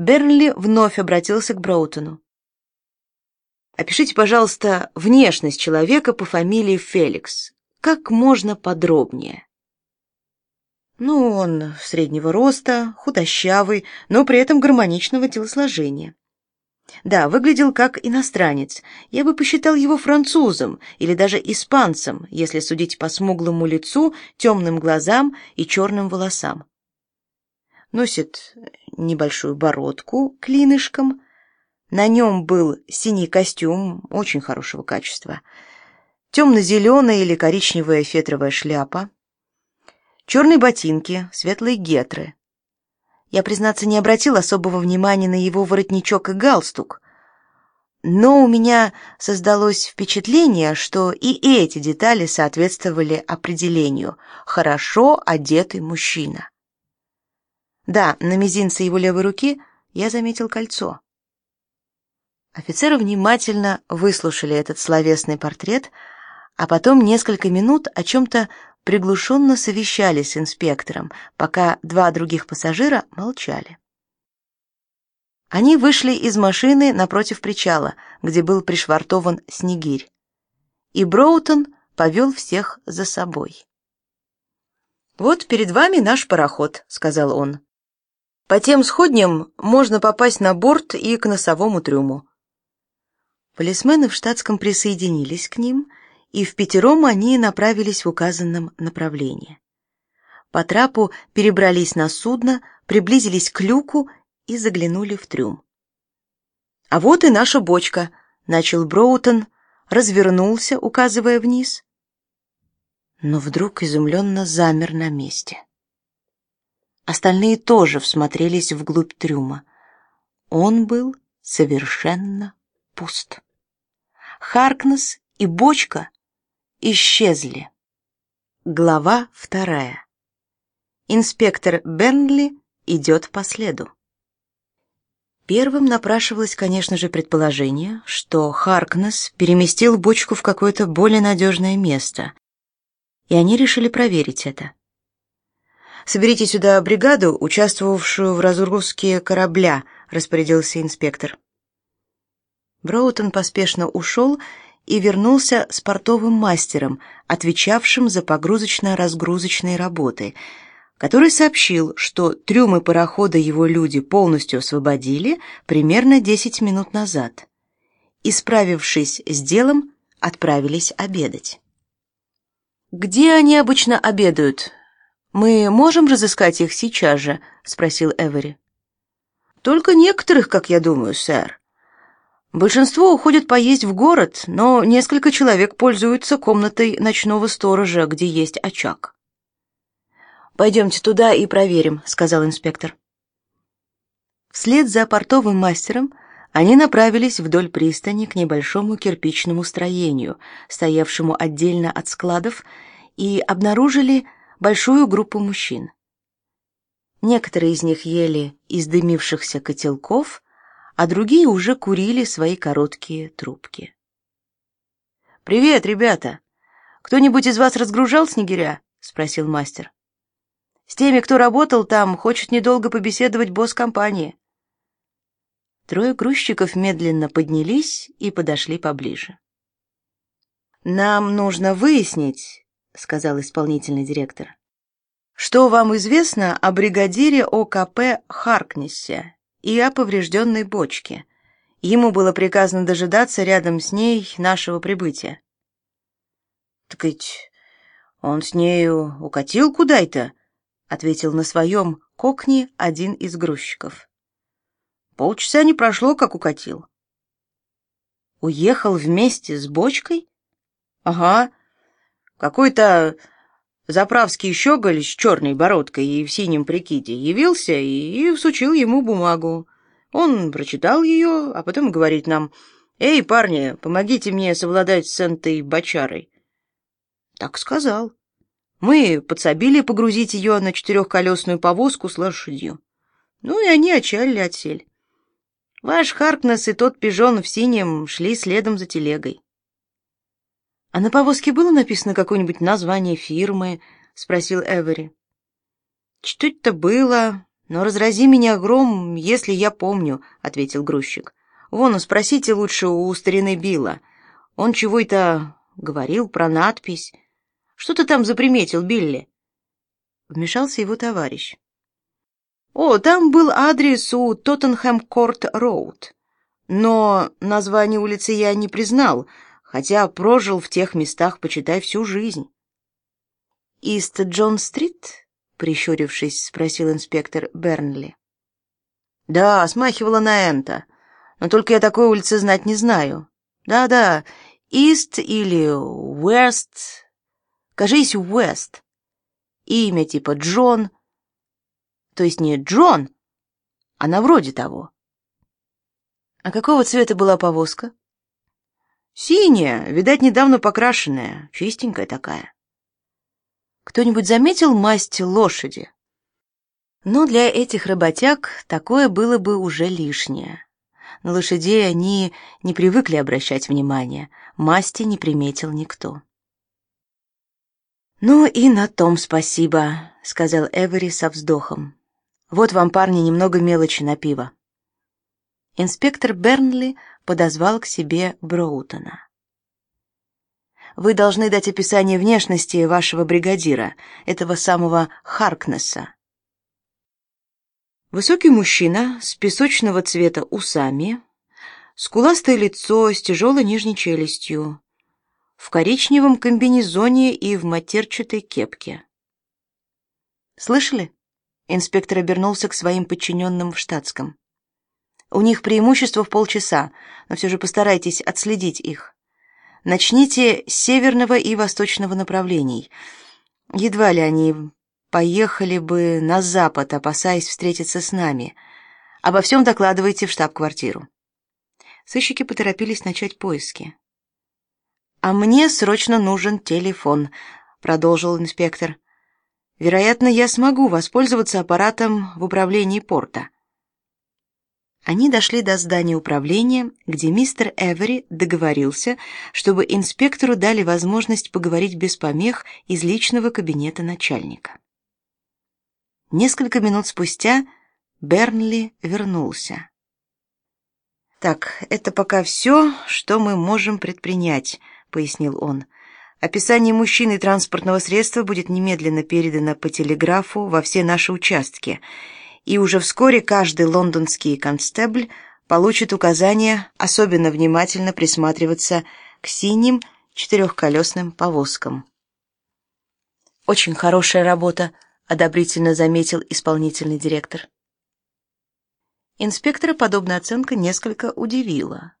Бернли вновь обратился к Броутону. Опишите, пожалуйста, внешность человека по фамилии Феликс. Как можно подробнее. Ну, он среднего роста, худощавый, но при этом гармоничного телосложения. Да, выглядел как иностранец. Я бы посчитал его французом или даже испанцем, если судить по смуглому лицу, темным глазам и черным волосам. Носит небольшую бородку клинышком. На нем был синий костюм очень хорошего качества, темно-зеленая или коричневая фетровая шляпа, черные ботинки, светлые гетры. Я, признаться, не обратил особого внимания на его воротничок и галстук, но у меня создалось впечатление, что и эти детали соответствовали определению «хорошо одетый мужчина». Да, на мизинце его левой руки я заметил кольцо. Офицеры внимательно выслушали этот словесный портрет, а потом несколько минут о чем-то приглушенно совещались с инспектором, пока два других пассажира молчали. Они вышли из машины напротив причала, где был пришвартован снегирь. И Броутон повел всех за собой. «Вот перед вами наш пароход», — сказал он. «По тем сходням можно попасть на борт и к носовому трюму». Полисмены в штатском присоединились к ним, и в пятером они направились в указанном направлении. По трапу перебрались на судно, приблизились к люку и заглянули в трюм. «А вот и наша бочка», — начал Броутон, развернулся, указывая вниз. Но вдруг изумленно замер на месте. Остальные тоже всмотрелись вглубь трюма. Он был совершенно пуст. Харкнес и бочка исчезли. Глава вторая. Инспектор Бенли идет по следу. Первым напрашивалось, конечно же, предположение, что Харкнес переместил бочку в какое-то более надежное место, и они решили проверить это. «Соберите сюда бригаду, участвовавшую в разгрузке корабля», — распорядился инспектор. Броутон поспешно ушел и вернулся с портовым мастером, отвечавшим за погрузочно-разгрузочные работы, который сообщил, что трюмы парохода его люди полностью освободили примерно 10 минут назад. И, справившись с делом, отправились обедать. «Где они обычно обедают? Мы можем разыскать их сейчас же?» — спросил Эвери. «Только некоторых, как я думаю, сэр. Большинство уходят поесть в город, но несколько человек пользуются комнатой ночного сторожа, где есть очаг. «Пойдемте туда и проверим», — сказал инспектор. Вслед за портовым мастером они направились вдоль пристани к небольшому кирпичному строению, стоявшему отдельно от складов, и обнаружили большую группу мужчин. Некоторые из них ели из дымившихся котелков, а другие уже курили свои короткие трубки. «Привет, ребята! Кто-нибудь из вас разгружал снегиря?» — спросил мастер. «С теми, кто работал там, хочет недолго побеседовать босс компании». Трое грузчиков медленно поднялись и подошли поближе. «Нам нужно выяснить», — сказал исполнительный директор, «что вам известно о бригадире ОКП Харкнессе и о поврежденной бочке. Ему было приказано дожидаться рядом с ней нашего прибытия. «Так ведь он с нею укатил куда-то», — ответил на своем кокне один из грузчиков. «Полчаса не прошло, как укатил». «Уехал вместе с бочкой?» «Ага. Какой-то Заправский щеголь с черной бородкой и в синем прикиде явился и всучил ему бумагу. Он прочитал ее, а потом говорит нам, «Эй, парни, помогите мне совладать с этой бочарой». Так сказал. Мы подсобили погрузить ее на четырехколесную повозку с лошадью. Ну и они отчалили от сель. Ваш Харкнес и тот пижон в синем шли следом за телегой. «А на повозке было написано какое-нибудь название фирмы?» — спросил Эвери. «Что это было? Но разрази меня гром, если я помню, ответил грузчик. Вон, спросите лучше у старины Билла. Он чего-то говорил про надпись. Что ты там заприметил, Билли? Вмешался его товарищ. О, там был адрес у Тоттенхэм-Корт-Роуд. Но название улицы я не признал, хотя прожил в тех местах, почитай, всю жизнь. «Ист Джон-стрит?» — прищурившись, спросил инспектор Бернли. «Да, смахивала на Энта, но только я такой улицы знать не знаю. Да-да, Ист или Уэст. Кажись, Уэст. Имя типа Джон. То есть не Джон, а на вроде того. А какого цвета была повозка? Синяя, видать, недавно покрашенная, чистенькая такая. Кто-нибудь заметил масть лошади? Но для этих работяг такое было бы уже лишнее. На лошадей они не привыкли обращать внимание, масти не приметил никто. «Ну и на том спасибо», — сказал Эвери со вздохом. «Вот вам, парни, немного мелочи на пиво». Инспектор Бернли подозвал к себе Броутона. «Вы должны дать описание внешности вашего бригадира, этого самого Харкнесса». Высокий мужчина с песочного цвета усами, скуластое лицо с тяжелой нижней челюстью, в коричневом комбинезоне и в матерчатой кепке. «Слышали?» — инспектор обернулся к своим подчиненным в штатском. У них преимущество в полчаса, но все же постарайтесь отследить их. Начните с северного и восточного направлений. Едва ли они поехали бы на запад, опасаясь встретиться с нами. Обо всем докладывайте в штаб-квартиру. Сыщики поторопились начать поиски. «А мне срочно нужен телефон», — продолжил инспектор. «Вероятно, я смогу воспользоваться аппаратом в управлении порта». Они дошли до здания управления, где мистер Эвери договорился, чтобы инспектору дали возможность поговорить без помех из личного кабинета начальника. Несколько минут спустя Бернли вернулся. «Так, это пока все, что мы можем предпринять», — пояснил он. «Описание мужчины транспортного средства будет немедленно передано по телеграфу во все наши участки» и уже вскоре каждый лондонский констебль получит указание особенно внимательно присматриваться к синим четырехколесным повозкам. Очень хорошая работа, одобрительно заметил исполнительный директор. Инспектора подобная оценка несколько удивила.